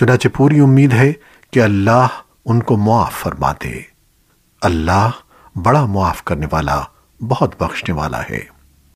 چنانچہ پوری امید ہے کہ اللہ ان کو معاف فرما دے اللہ بڑا معاف کرنے والا، بہت بخشنے والا ہے۔